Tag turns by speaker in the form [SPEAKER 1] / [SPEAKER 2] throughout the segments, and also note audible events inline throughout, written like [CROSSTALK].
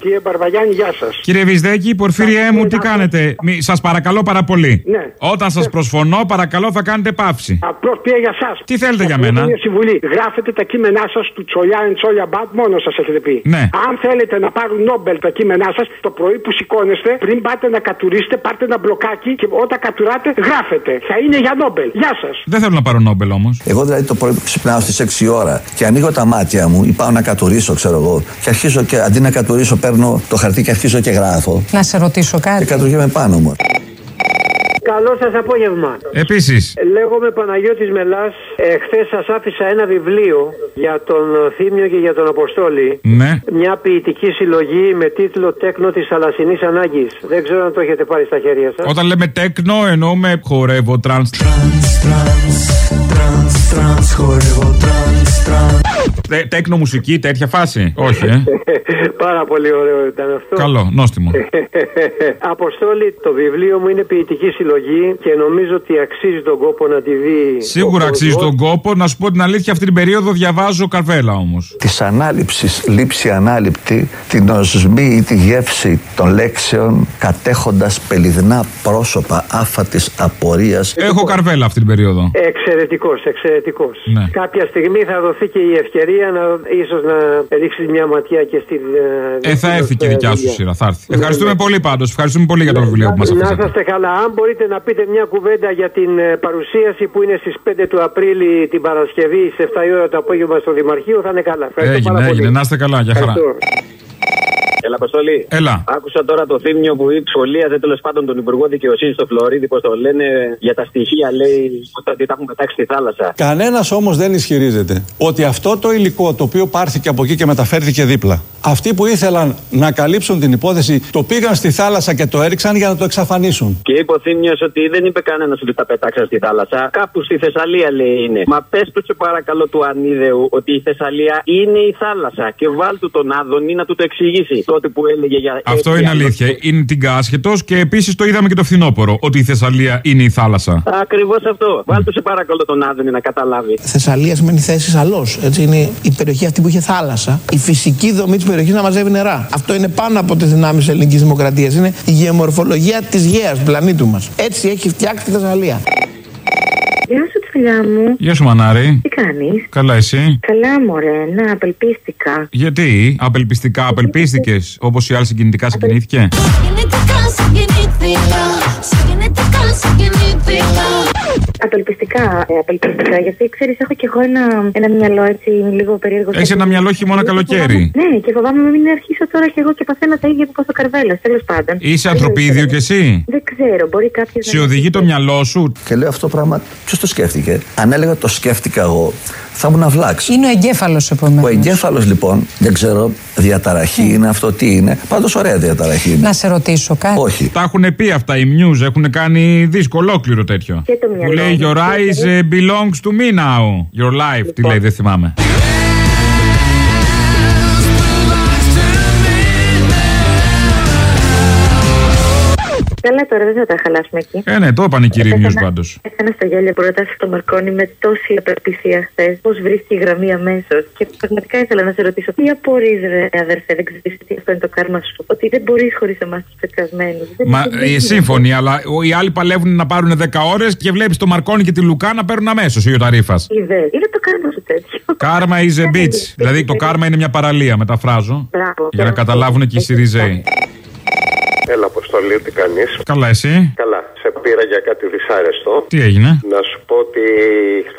[SPEAKER 1] Κύριε Μπαρβαγιάννη, γεια σας.
[SPEAKER 2] Κύριε Βυσδέκη, Πορφύριέ μου, τι κάνετε; Σας παρακαλώ πάρα πολύ.
[SPEAKER 1] Ναι.
[SPEAKER 2] Όταν σας προσφωνώ, παρακαλώ θα κάνετε πάυση.
[SPEAKER 1] Απλώς πήρε για εσά.
[SPEAKER 2] Τι θέλετε για μένα;
[SPEAKER 1] Μια συμβουλή. Γράφετε τα κείμενά σας του Τσολιά and Τσόλια Μπατ, μόνος σας έχετε πει.
[SPEAKER 2] Ναι.
[SPEAKER 1] Αν θέλετε να πάρουν Νόμπελ τα κείμενά σας, το πρωί που σηκώνεστε, πριν πάτε να κατουρίσετε, πάρτε ένα μπλοκάκι και όταν κατουράτε, γράφετε. Θα είναι για Νόμπελ. Γεια σας.
[SPEAKER 2] Δεν θέλω να πάρω Νόμπελ όμως.
[SPEAKER 3] Εγώ δηλαδή το πρωί που ξυπνάω στις 6 ώρα και ανοίγω τα μάτια μου ή πάω να κατουρίσω, ξέρω εγώ, και αρχίζω και αντί να κατουρίσω παίρνω το χαρτί και αρχίζω και γράφω.
[SPEAKER 4] Να σε ρωτήσω κάτι.
[SPEAKER 3] Και κατουριέμαι πάνω μου.
[SPEAKER 5] Καλό σας απόγευμα.
[SPEAKER 2] Επίσης.
[SPEAKER 5] Λέγομαι Παναγιώτης Μελάς. Εχθέ σας άφησα ένα βιβλίο για τον Θύμιο και για τον Αποστόλη.
[SPEAKER 2] Ναι.
[SPEAKER 5] Μια ποιητική συλλογή με τίτλο Τέκνο της Θαλασσινής Ανάγκης. Δεν ξέρω αν το έχετε πάρει στα χέρια σας.
[SPEAKER 2] Όταν λέμε τέκνο, εννοούμε χορεύω trance. Τε- Τέκνο μουσική, τέτοια φάση; Όχι, ε. [LAUGHS]
[SPEAKER 5] Πάρα πολύ ωραίο ήταν αυτό.
[SPEAKER 2] Καλό, νόστιμο. [LAUGHS]
[SPEAKER 5] Αποστόλη, το βιβλίο μου είναι ποιητική συλλογή και νομίζω ότι αξίζει τον κόπο να τη δει.
[SPEAKER 2] Σίγουρα
[SPEAKER 5] ο
[SPEAKER 2] αξίζει
[SPEAKER 5] κόσμος.
[SPEAKER 2] τον κόπο. Να σου πω την αλήθεια, αυτή την περίοδο διαβάζω καρβέλα όμως.
[SPEAKER 3] Της ανάληψης, λήψη ανάληπτη, την οσμή ή τη γεύση των λέξεων, κατέχοντας πελιδνά πρόσωπα άφατης απορίας.
[SPEAKER 2] Έχω καρβέλα αυτή την περίοδο.
[SPEAKER 5] Εξαιρετικός, εξαιρετικός.
[SPEAKER 2] Ναι.
[SPEAKER 5] Κάποια στιγμή θα δοθεί και η ευκαιρία να ίσως να ρίξει μια ματιά και στην.
[SPEAKER 2] Ε, θα έρθει και η δικιά σου σειρά, θα έρθει. Ευχαριστούμε
[SPEAKER 5] Ναι, ναι.
[SPEAKER 2] πολύ πάντως. Ευχαριστούμε πολύ για το βιβλίο που μας
[SPEAKER 5] Να
[SPEAKER 2] αφήσατε.
[SPEAKER 5] είσαστε καλά. Αν μπορείτε να πείτε μια κουβέντα για την ε, παρουσίαση που είναι στις 5 του Απρίλη την Παρασκευή στις 7 η ώρα το απόγευμα στο Δημαρχείο, θα είναι καλά. Ευχαριστώ
[SPEAKER 2] Έγινε,
[SPEAKER 5] πάρα πολύ.
[SPEAKER 2] έγινε. Να είστε καλά, για χαρά.
[SPEAKER 5] Ευχαριστώ.
[SPEAKER 6] Έλα, Αποστολή.
[SPEAKER 2] Έλα.
[SPEAKER 6] Άκουσα τώρα το θύμιο που σχολίαζε τέλος πάντων τον Υπουργό Δικαιοσύνης στο Φλωρίδι, πώς το λένε, για τα στοιχεία, λέει, ότι τα έχουν πετάξει στη θάλασσα.
[SPEAKER 7] Κανένας όμως δεν ισχυρίζεται ότι αυτό το υλικό το οποίο πάρθηκε από εκεί και μεταφέρθηκε δίπλα. Αυτοί που ήθελαν να καλύψουν την υπόθεση το πήγαν στη θάλασσα και το έριξαν για να το εξαφανίσουν.
[SPEAKER 6] Και είπε ο Θήμιο ότι δεν είπε κανένας ότι τα πετάξαν στη θάλασσα. Κάπου στη Θεσσαλία λέει είναι. Μα πες τους σε παρακαλώ του Ανίδεου ότι η Θεσσαλία είναι η θάλασσα. Και βάλ του τον Άδωνη να του το εξηγήσει. Τότε που έλεγε για.
[SPEAKER 2] Αυτό είναι αλήθεια. Είναι την κάσχετο και επίσης το είδαμε και το φθινόπωρο. Ότι η Θεσσαλία είναι η θάλασσα.
[SPEAKER 6] Ακριβώς αυτό. Βάλ του σε παρακαλώ τον Άδωνη να καταλάβει.
[SPEAKER 8] Θεσσαλία σημαίνει θέση αλό. Είναι η περιοχή αυτή που είχε θάλασσα. Η φυσική δομή της περιοχής να μαζεύει νερά. Αυτό είναι πάνω από τις δυνάμεις της ελληνικής δημοκρατίας. Είναι η γεωμορφολογία της γέας του πλανήτου μας. Έτσι έχει φτιάξει τη Θεσσαλία.
[SPEAKER 9] Γεια σου, τσιλιά μου.
[SPEAKER 2] Γεια σου, Μανάρη.
[SPEAKER 9] Τι κάνεις;
[SPEAKER 2] Καλά, εσύ;
[SPEAKER 9] Καλά, μωρέ, να απελπίστηκα.
[SPEAKER 2] Γιατί, απελπιστικά απελπίστηκες, όπως οι άλλοι συγκινητικά συγκινήθηκε;
[SPEAKER 9] Απελπιστικά, ε, απελπιστικά, γιατί ξέρεις, έχω κι εγώ ένα, ένα μυαλό έτσι λίγο περίεργο.
[SPEAKER 2] Έχεις ένα μυαλό χειμώνα καλοκαίρι.
[SPEAKER 9] Ναι, και φοβάμαι μην αρχίσω τώρα κι εγώ και παθαίνω τα ίδια που πάθω καρβέλα. Τέλος πάντων.
[SPEAKER 2] Είσαι ανθρωπίδιο κι εσύ;
[SPEAKER 9] Δεν ξέρω, μπορεί κάποιος
[SPEAKER 2] Σε οδηγεί το μυαλό σου;
[SPEAKER 3] Και λέω αυτό το πράγμα, ποιος το σκέφτηκε; Αν έλεγα το σκέφτηκα εγώ, θα ήμουν αυλάξει.
[SPEAKER 4] Είναι ο εγκέφαλος επομένως.
[SPEAKER 3] Ο εγκέφαλος λοιπόν, δεν ξέρω, διαταραχή είναι αυτό τι είναι. Πάντως ωραία διαταραχή είναι.
[SPEAKER 4] Να σε ρωτήσω κάτι.
[SPEAKER 3] Όχι.
[SPEAKER 2] Τα έχουν πει αυτά οι News, έχουν κάνει δίσκο ολόκληρο τέτοιο.
[SPEAKER 9] Και το
[SPEAKER 2] Που
[SPEAKER 9] μυαλό
[SPEAKER 2] λέει
[SPEAKER 9] μου.
[SPEAKER 2] Your eyes eh, belongs to me now. Your life, τι λέει, δεν θυμάμαι.
[SPEAKER 9] Καλά, τώρα δεν θα τα χαλάσουμε εκεί.
[SPEAKER 2] Ε, ναι, το είπαν οι κύριοι News πάντως.
[SPEAKER 9] Έκανα στο γέλιο πρόταση στο Μαρκόνι με τόση απελπισία χθες. Πώς βρίσκει η γραμμή αμέσως. Και πραγματικά ήθελα να σε ρωτήσω, τι απορρεί, ρε αδερφέ, δεν ξέρεις τι αυτό είναι το κάρμα σου. Ότι δεν μπορείς χωρίς εμάς τους πετρασμένους.
[SPEAKER 2] Μα ε, σύμφωνοι, αλλά ο- οι άλλοι παλεύουν να πάρουν 10 ώρες και βλέπεις το Μαρκόνι και τη Λουκά να παίρνουν αμέσως ή ο Ταρίφα.
[SPEAKER 9] Είναι το κάρμα σου τέτοιο.
[SPEAKER 2] Κάρμα is a bitch. Δηλαδή το κάρμα είναι μια παραλία, μεταφράζω.
[SPEAKER 9] Μπράβο.
[SPEAKER 2] Για να καταλάβουν και οι Σιριζέοι.
[SPEAKER 10] Έλα, Αποστολή, τι κάνεις;
[SPEAKER 2] Καλά, εσύ;
[SPEAKER 10] Καλά, σε πήρα για κάτι δυσάρεστο.
[SPEAKER 2] Τι έγινε;
[SPEAKER 10] Να σου πω ότι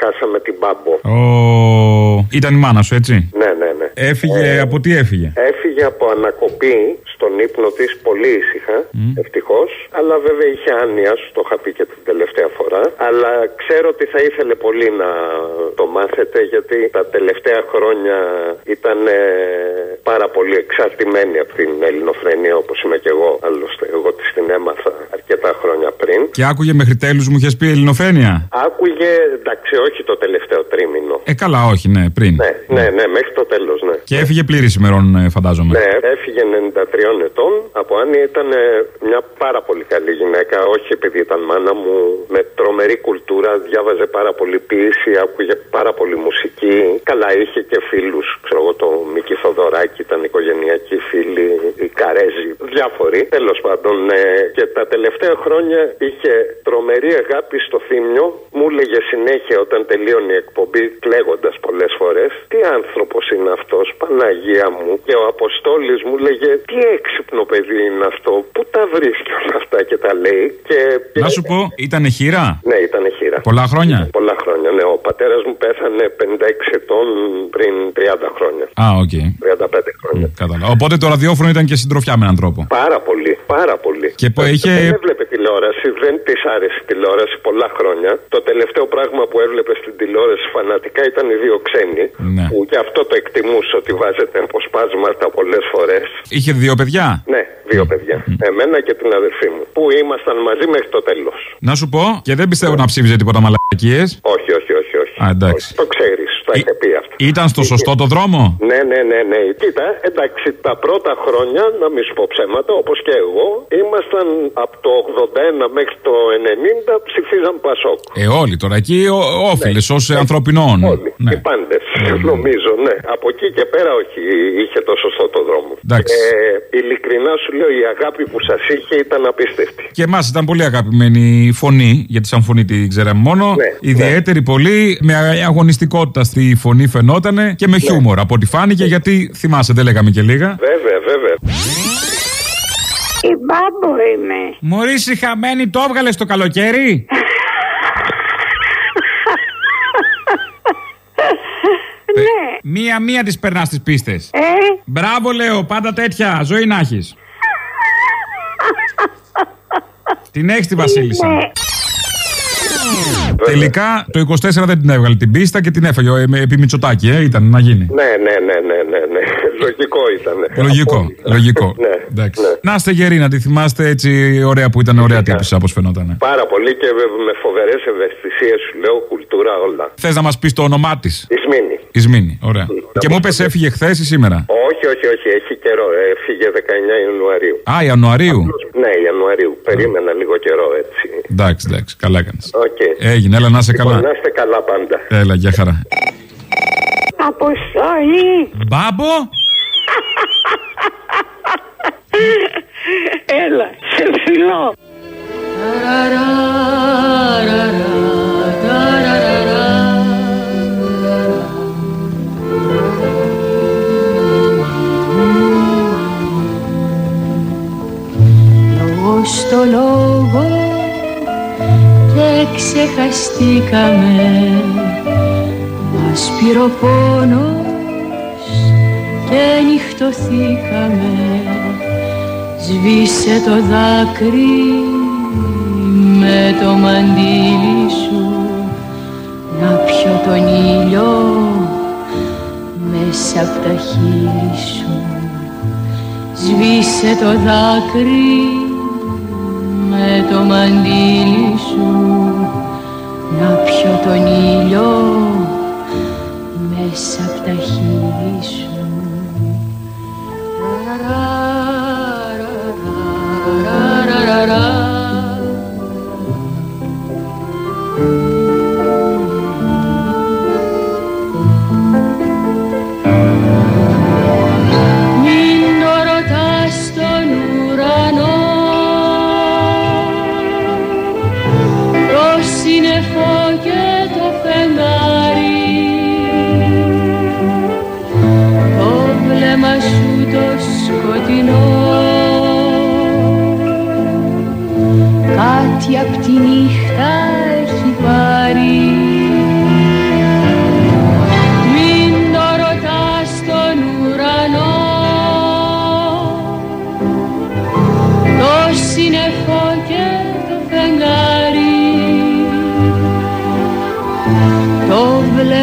[SPEAKER 10] χάσαμε την Μπάμπο.
[SPEAKER 2] Ο... Ήταν η μάνα σου, έτσι;
[SPEAKER 10] Ναι, ναι, ναι.
[SPEAKER 2] Έφυγε, από τι έφυγε;
[SPEAKER 10] Έφυγε από ανακοπή στον ύπνο της πολύ ήσυχα, ευτυχώς. Αλλά βέβαια είχε άνοια, σου το είχα πει και την τελευταία φορά. Αλλά ξέρω ότι θα ήθελε πολύ να το μάθετε, γιατί τα τελευταία χρόνια ήταν ε, πάρα πολύ εξαρτημένη από την ελληνοφρενία, όπως είμαι και εγώ. Άλλωστε, εγώ της την έμαθα αρκετά χρόνια πριν.
[SPEAKER 2] Και άκουγε μέχρι τέλους μου είχες πει Ελληνοφρένεια;
[SPEAKER 10] Άκουγε, εντάξει, όχι το τελευταίο τρίμηνο.
[SPEAKER 2] Ε, καλά, όχι, ναι, πριν.
[SPEAKER 10] Ναι, ναι, ναι, μέχρι το τέλος, ναι.
[SPEAKER 2] Και έφυγε πλήρης ημερών, ε, φαντάζομαι.
[SPEAKER 10] Ναι, έφυγε 93 ετών. Από Άννη ήταν ε, μια πάρα πολύ καλή γυναίκα. Όχι επειδή ήταν μάνα μου, με τρομερή κουλτούρα. Διάβαζε πάρα πολύ ποίηση, άκουγε πάρα πολύ μουσική. Καλά, είχε και φίλους. Ξέρω εγώ, το Μίκη Θοδωράκη ήταν οικογενειακή φίλη. Η Καρέζη, διάφοροι. Τέλος πάντων, ε, και τα τελευταία χρόνια είχε τρομερή αγάπη στο θύμιο. Μου έλεγε συνέχεια όταν τελείωνε η εκπομπή, κλαίγοντας πολλές φορές, Τι άνθρωπος είναι αυτός, Παναγία μου. Και ο Αποστόλης μου λέγε Τι έξυπνο παιδί είναι αυτό, Πού τα βρίσκει όλα αυτά και τα λέει. Και...
[SPEAKER 2] Να σου πω, ήταν χήρα;
[SPEAKER 10] Ναι, ήταν χήρα.
[SPEAKER 2] Πολλά χρόνια;
[SPEAKER 10] Πολλά χρόνια, ναι. Ο πατέρας μου πέθανε 56 ετών πριν 30 χρόνια.
[SPEAKER 2] Α, οκ.
[SPEAKER 10] 35 χρόνια.
[SPEAKER 2] Κατάλαβα. Οπότε το ραδιόφωνο ήταν και συντροφιά με έναν τρόπο.
[SPEAKER 10] Πάρα πολύ, πάρα πολύ.
[SPEAKER 2] Και που είχε.
[SPEAKER 10] Δεν έβλεπε τηλεόραση, δεν της άρεσε η τηλεόραση πολλά χρόνια. Το τελευταίο πράγμα που έβλεπε στην τηλεόραση φανατικά ήταν οι δύο ξένοι.
[SPEAKER 2] Ναι.
[SPEAKER 10] Που και αυτό το εκτιμούσε ότι βάζετε αποσπάσματα πολλές φορές.
[SPEAKER 2] Είχε δύο παιδιά;
[SPEAKER 10] Ναι, δύο παιδιά. Εμένα και την αδερφή μου. Που ήμασταν μαζί μέχρι το τέλος.
[SPEAKER 2] Να σου πω, και δεν πιστεύω να ψήφιζε τίποτα μαλακίες.
[SPEAKER 10] Όχι, όχι, όχι. όχι.
[SPEAKER 2] Α, εντάξει.
[SPEAKER 10] Το ξέρεις, το είχε πει αυτό.
[SPEAKER 2] Ήταν στο σωστό το δρόμο;
[SPEAKER 10] Ναι, ναι, ναι, ναι. Κοίτα, εντάξει, τα πρώτα χρόνια, να μην σου πω ψέματα, όπως και εγώ, ήμασταν από το 81 μέχρι το 90 ψηφίζαν Πασόκ.
[SPEAKER 2] Ε, όλοι τώρα εκεί όφιλες
[SPEAKER 10] Ναι.
[SPEAKER 2] ω ανθρωπινών.
[SPEAKER 10] Όλοι. Οι πάντες, [LAUGHS] νομίζω, ναι. Από εκεί και πέρα, όχι, είχε το σωστό το δρόμο.
[SPEAKER 2] Εντάξει.
[SPEAKER 10] Ε, ειλικρινά σου λέω, η αγάπη που σας είχε ήταν απίστευτη.
[SPEAKER 2] Και εμάς ήταν πολύ αγαπημένη η φωνή, γιατί σαν φωνή την ξέραμε μόνο.
[SPEAKER 10] Ναι,
[SPEAKER 2] Ιδιαίτερη πολύ, με αγωνιστικότητα στη φωνή φαινότανε και με χιούμορ από ό,τι φάνηκε, γιατί θυμάσαι, δεν λέγαμε και λίγα.
[SPEAKER 10] Βέβαια, βέβαια.
[SPEAKER 11] Η μπάμπο είμαι.
[SPEAKER 2] Μωρή χαμένη, το έβγαλε το καλοκαίρι;
[SPEAKER 11] Ναι.
[SPEAKER 2] Μία-μία τις περνάς τις πίστες.
[SPEAKER 11] Ε,
[SPEAKER 2] Μπράβο, λέω, πάντα τέτοια. Ζωή να έχεις. [LAUGHS] την έχεις τη Βασίλισσα.
[SPEAKER 11] Ναι.
[SPEAKER 2] Τελικά το 24 δεν την έβγαλε την πίστα και την έφαγε ε, με- επί Μητσοτάκη, ε, ήταν να γίνει.
[SPEAKER 10] Ναι, ναι, ναι, ναι, ναι, ναι. [LAUGHS] Λογικό ήταν.
[SPEAKER 2] Λογικό, λογικό.
[SPEAKER 10] Ναι,
[SPEAKER 2] Εντάξει.
[SPEAKER 10] ναι.
[SPEAKER 2] Να είστε γεροί, να τη θυμάστε έτσι ωραία που ήταν ωραία τύπησα όπως φαινόταν.
[SPEAKER 10] Πάρα πολύ και με φοβερές ευαισθησίες σου λέω, κουλτούρα όλα.
[SPEAKER 2] Θες να μας πεις το όνομά της;
[SPEAKER 10] Ισμήνη.
[SPEAKER 2] Ισμήνη, ωραία. Και μου είπες έφυγε χθες ή σήμερα;
[SPEAKER 10] Όχι, όχι, όχι, έχει καιρό. ε, Έφυγε 19 Ιανουαρίου.
[SPEAKER 2] Α, Ιανουαρίου.
[SPEAKER 10] Ναι, Ιανουαρίου. Περίμενα λίγο καιρό έτσι.
[SPEAKER 2] Εντάξει, εντάξει, καλά έκανες.
[SPEAKER 10] Οκ.
[SPEAKER 2] Έγινε, έλα να είσαι
[SPEAKER 10] Λοιπόν,
[SPEAKER 2] καλά.
[SPEAKER 10] να είστε καλά πάντα.
[SPEAKER 2] Έλα, για χαρά.
[SPEAKER 11] Αποστόλη.
[SPEAKER 2] Μπάμπο!
[SPEAKER 11] Έλα, σε φιλώ.
[SPEAKER 12] Ο πόνος και νυχτωθήκαμε. Σβήσε το δάκρυ με το μαντίλι σου Να πιω τον ήλιο μέσα από τα χείλη σου. Σβήσε το δάκρυ με το μαντίλι σου Να πιω τον ήλιο μέσα από τα χείλη σου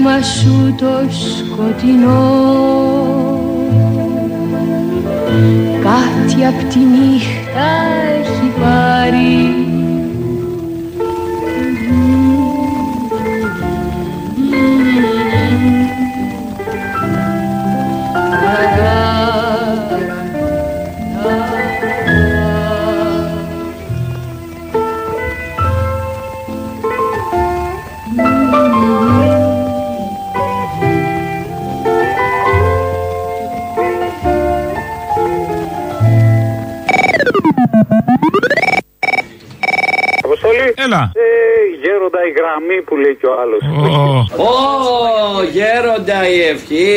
[SPEAKER 12] βλέμμα σου το σκοτεινό. Κάτι απ' τη νύχτα έχει πάρει
[SPEAKER 13] γέροντα η γραμμή που λέει και ο άλλος.
[SPEAKER 14] Ω, γέροντα η ευχή.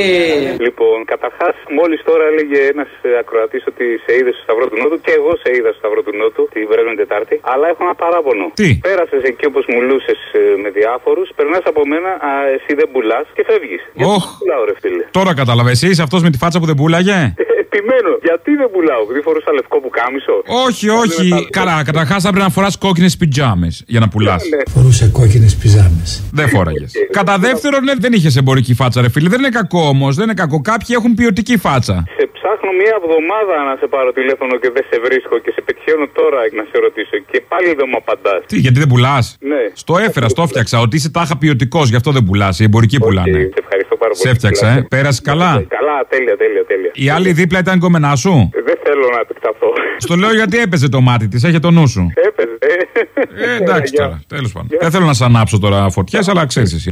[SPEAKER 13] Λοιπόν, καταρχάς, μόλις τώρα έλεγε ένας ακροατής ότι σε είδε στο Σταυρό του Νότου και εγώ σε είδα στο Σταυρό του Νότου την προηγούμενη Τετάρτη. Αλλά έχω ένα παράπονο.
[SPEAKER 2] Τι;
[SPEAKER 13] Πέρασες εκεί όπως μιλούσες με διάφορους, περνάς από μένα, α, εσύ δεν πουλάς και φεύγεις.
[SPEAKER 2] Οχ.
[SPEAKER 13] Πουλάω, ρε φίλε;
[SPEAKER 2] Τώρα κατάλαβε. Εσύ είσαι αυτός με τη φάτσα που δεν πούλαγε.
[SPEAKER 13] Επιμένω, γιατί δεν πουλάω, επειδή φορούσα λευκό που κάμισο.
[SPEAKER 2] Όχι, όχι. Καλά, καταρχά θα πρέπει να φορά κόκκινε πιτζάμε για να πουλά.
[SPEAKER 15] Φορούσε κόκκινε πιζάμε.
[SPEAKER 2] Δεν φόραγε. Κατά δεύτερον, ναι, δεν είχε εμπορική φάτσα, ρε φίλε. Δεν είναι κακό όμω. Δεν είναι κακό. Κάποιοι έχουν ποιοτική φάτσα.
[SPEAKER 13] Σε ψάχνω μία εβδομάδα να σε πάρω τηλέφωνο και δεν σε βρίσκω και σε πετυχαίνω τώρα να σε ρωτήσω και πάλι δεν μου απαντά.
[SPEAKER 2] Τι, γιατί δεν πουλά.
[SPEAKER 13] Ναι.
[SPEAKER 2] Στο έφερα, στο έφτιαξα. Ότι είσαι τάχα ποιοτικό, γι' αυτό δεν πουλά. Οι εμπορικοί πουλάνε.
[SPEAKER 13] Σε ευχαριστώ πάρα πολύ.
[SPEAKER 2] Σε έφτιαξα, ε. Πέρασε καλά;
[SPEAKER 13] Καλά, τέλεια, τέλεια, τέλεια.
[SPEAKER 2] Η άλλη δίπλα ήταν κομμενά σου;
[SPEAKER 13] Ε, Δεν θέλω να επεκταθώ.
[SPEAKER 2] Στο λέω γιατί έπαιζε το μάτι της, έχει το νου σου.
[SPEAKER 13] Έπαιζε.
[SPEAKER 2] Ε, εντάξει τώρα, τέλος πάντων. Δεν θέλω να σα ανάψω τώρα φωτιές, αλλά ξέρεις εσύ.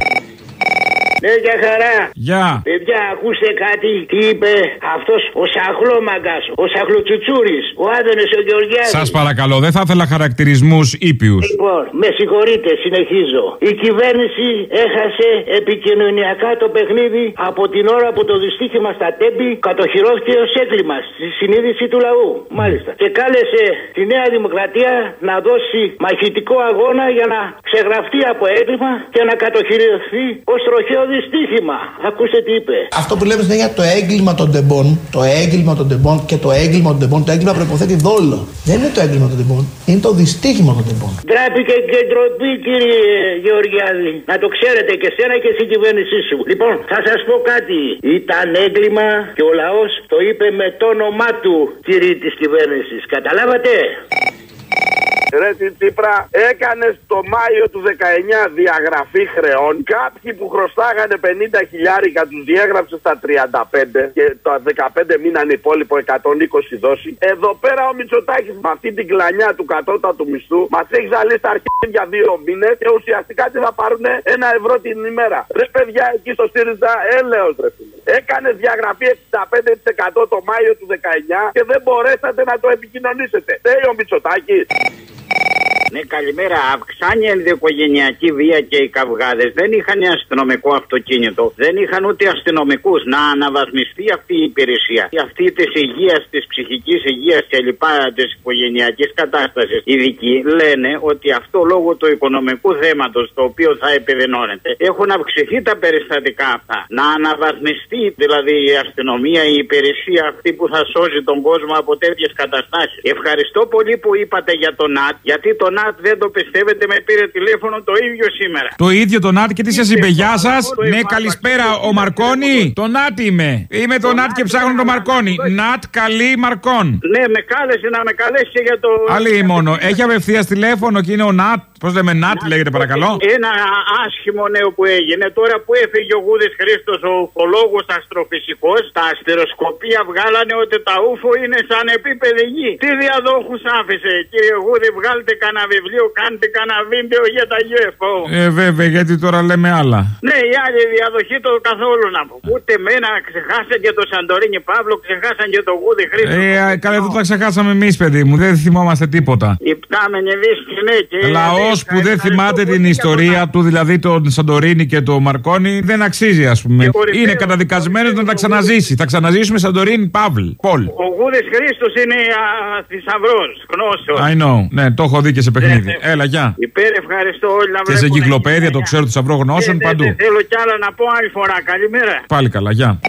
[SPEAKER 16] Ναι, για χαρά.
[SPEAKER 2] Γεια.
[SPEAKER 16] Παιδιά, ακούστε κάτι. Τι είπε αυτός ο σαχλόμαγκας, ο σαχλοτσουτσούρης, ο Άδωνε ο Γεωργιάδης.
[SPEAKER 2] Σας παρακαλώ, δεν θα ήθελα χαρακτηρισμούς ήπιους.
[SPEAKER 16] Λοιπόν, με συγχωρείτε, συνεχίζω. Η κυβέρνηση έχασε επικοινωνιακά το παιχνίδι από την ώρα που το δυστύχημα στα Τέμπη κατοχυρώθηκε ως έγκλημα στη συνείδηση του λαού. Μάλιστα. Και κάλεσε τη Νέα Δημοκρατία να δώσει μαχητικό αγώνα για να ξεγραφτεί από έγκλημα και να κατοχυρωθεί ως τροχαίο δυστύχημα. Ακούστε τι είπε.
[SPEAKER 8] Αυτό που λέμε συνέχεια το έγκλημα των Τεμπών, το έγκλημα των Τεμπών και το έγκλημα των Τεμπών, το έγκλημα προϋποθέτει δόλο. Δεν είναι το έγκλημα των Τεμπών, είναι το δυστύχημα των τεμπών.
[SPEAKER 16] Ντράπη και, και ντροπή, κύριε Γεωργιάδη. Να το ξέρετε και σένα και στην κυβέρνησή σου. Λοιπόν, θα σας πω κάτι. Ήταν έγκλημα και ο λαός το είπε με το όνομά του, κύριε της κυβέρνησης. Καταλάβατε;
[SPEAKER 17] Ρε Τσίπρα, έκανες το Μάιο του 19 διαγραφή χρεών. Κάποιοι που χρωστάγανε 50 χιλιάρικα τους διέγραψε στα 35 και τα 15 μείναν υπόλοιπο 120 δόση. Εδώ πέρα ο Μητσοτάκης με αυτή την κλανιά του κατώτατου μισθού μας έχει ζαλίσει τα αρχίδια για δύο μήνες και ουσιαστικά τι θα πάρουν ένα ευρώ την ημέρα. Ρε παιδιά, εκεί στο ΣΥΡΙΖΑ έλεος ρε φίλε. Έκανες διαγραφή 65% το Μάιο του 19 και δεν μπορέσατε να το επικοινωνήσετε. Θέλει ο Μητσοτάκης.
[SPEAKER 18] Ναι, καλημέρα. Αυξάνει η ενδοοικογενειακή βία και οι καυγάδες δεν είχαν αστυνομικό αυτοκίνητο. Δεν είχαν ούτε αστυνομικούς να αναβαθμιστεί αυτή η υπηρεσία. Αυτή της υγείας, της ψυχικής υγείας και λοιπά της οικογενειακής κατάστασης. Ειδικοί λένε ότι αυτό λόγω του οικονομικού θέματος το οποίο θα επιδεινώνεται έχουν αυξηθεί τα περιστατικά αυτά. Να αναβαθμιστεί δηλαδή η αστυνομία, η υπηρεσία αυτή που θα σώζει τον κόσμο από τέτοιες καταστάσεις. Ευχαριστώ πολύ που είπατε για τον ΝΑΤ, γιατί το ΝΑΤ δεν το πιστεύετε, με πήρε τηλέφωνο το ίδιο σήμερα.
[SPEAKER 2] Το ίδιο το Νάτ και τι σα είπε, Γεια σας. Ναι, καλησπέρα, ο Μαρκόνι. Το Νάτ είμαι. Είμαι το Νάτ και ψάχνω το Μαρκόνι. Νάτ, καλή Μαρκόν.
[SPEAKER 18] Ναι, με κάλεσε να με καλέσει και για το.
[SPEAKER 2] Άλλη μόνο. Έχει απευθείας τηλέφωνο και είναι ο Νάτ. Πώς λέμε, Νάτ λέγεται παρακαλώ;
[SPEAKER 18] Ένα άσχημο νέο που έγινε τώρα που έφυγε ο Γούδης Χρήστος, ο ουφολόγος αστροφυσικός, τα αστεροσκοπία βγάλανε ότι τα ούφο είναι σαν επίπεδη γη. Τι διαδόχους άφησε, κύριε Γούδη, βγάλτε κανένα βιβλίο, κάντε κανένα βίντεο για τα UFO.
[SPEAKER 2] Ε, βέβαια, γιατί τώρα λέμε άλλα.
[SPEAKER 18] Ναι, η άλλη διαδοχή το καθόλου να πω. Ούτε μένα ξεχάσαν και το Σαντορίνη Παύλο, ξεχάσαν και το Γούδη Χρήστο.
[SPEAKER 2] Ε, α, καλά, εδώ τα ξεχάσαμε εμείς, παιδί μου. Δεν θυμόμαστε τίποτα.
[SPEAKER 18] Η πτάμενη δύσκολη, ναι, και.
[SPEAKER 2] Λαός που δεν θυμάται την ιστορία του, δηλαδή τον Σαντορίνη και τον Μαρκόνι, δεν αξίζει, ας πούμε. Είναι καταδικασμένος να τα ξαναζήσει. Θα ξαναζήσουμε Σαντορίνη Παύλ. Πολ.
[SPEAKER 18] Ο Γούδη Χρήστος είναι θησαυρός, γνώσεω.
[SPEAKER 2] I know. Ναι, το έχω δει και σε παιχνίδι. Έλα, γεια.
[SPEAKER 18] Υπέρ, ευχαριστώ όλοι να
[SPEAKER 2] Και σε κυκλοπαίδια το ξέρω του Σαυρό γνώσεων
[SPEAKER 18] Δεν
[SPEAKER 2] παντού.
[SPEAKER 18] θέλω κι άλλα να πω άλλη φορά. Καλημέρα.
[SPEAKER 2] Πάλι καλά, γεια.